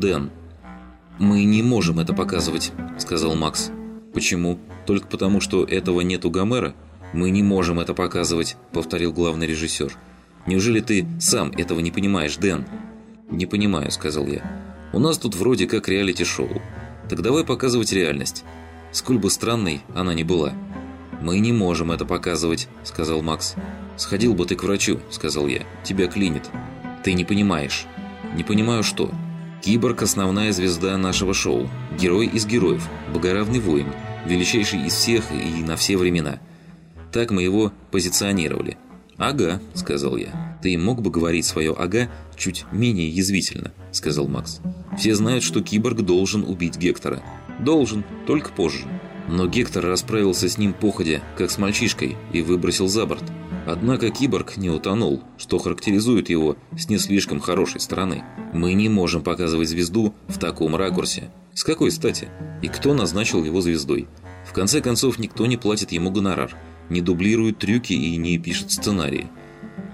Дэн. «Мы не можем это показывать», — сказал Макс. «Почему? Только потому, что этого нет у Гомера? Мы не можем это показывать», — повторил главный режиссер. «Неужели ты сам этого не понимаешь, Дэн?» «Не понимаю», — сказал я. «У нас тут вроде как реалити-шоу. Так давай показывать реальность. Сколь бы странной она ни была». «Мы не можем это показывать», — сказал Макс. «Сходил бы ты к врачу», — сказал я. «Тебя клинит». «Ты не понимаешь». «Не понимаю что». «Киборг – основная звезда нашего шоу. Герой из героев. Богоравный воин. Величайший из всех и на все времена. Так мы его позиционировали». «Ага», — сказал я. «Ты мог бы говорить свое «ага» чуть менее язвительно», — сказал Макс. «Все знают, что киборг должен убить Гектора. Должен, только позже». Но Гектор расправился с ним походя, как с мальчишкой, и выбросил за борт. Однако киборг не утонул, что характеризует его с не слишком хорошей стороны. Мы не можем показывать звезду в таком ракурсе. С какой стати? И кто назначил его звездой? В конце концов, никто не платит ему гонорар, не дублирует трюки и не пишет сценарии.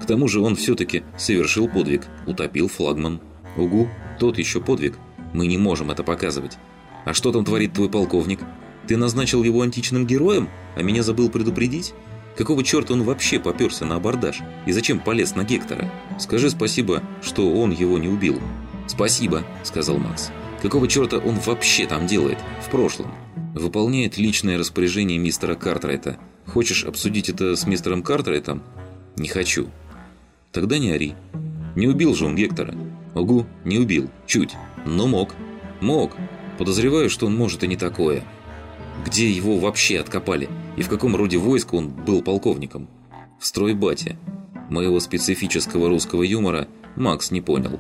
К тому же он все-таки совершил подвиг, утопил флагман. Угу, тот еще подвиг. Мы не можем это показывать. А что там творит твой полковник? Ты назначил его античным героем, а меня забыл предупредить? Какого черта он вообще поперся на абордаж? И зачем полез на Гектора? Скажи спасибо, что он его не убил. «Спасибо», — сказал Макс. «Какого черта он вообще там делает? В прошлом?» «Выполняет личное распоряжение мистера Картрайта. Хочешь обсудить это с мистером Картрайтом?» «Не хочу». «Тогда не ори. Не убил же он Гектора». «Угу, не убил. Чуть. Но мог». «Мог. Подозреваю, что он может и не такое». Где его вообще откопали? И в каком роде войска он был полковником? В стройбате. Моего специфического русского юмора Макс не понял.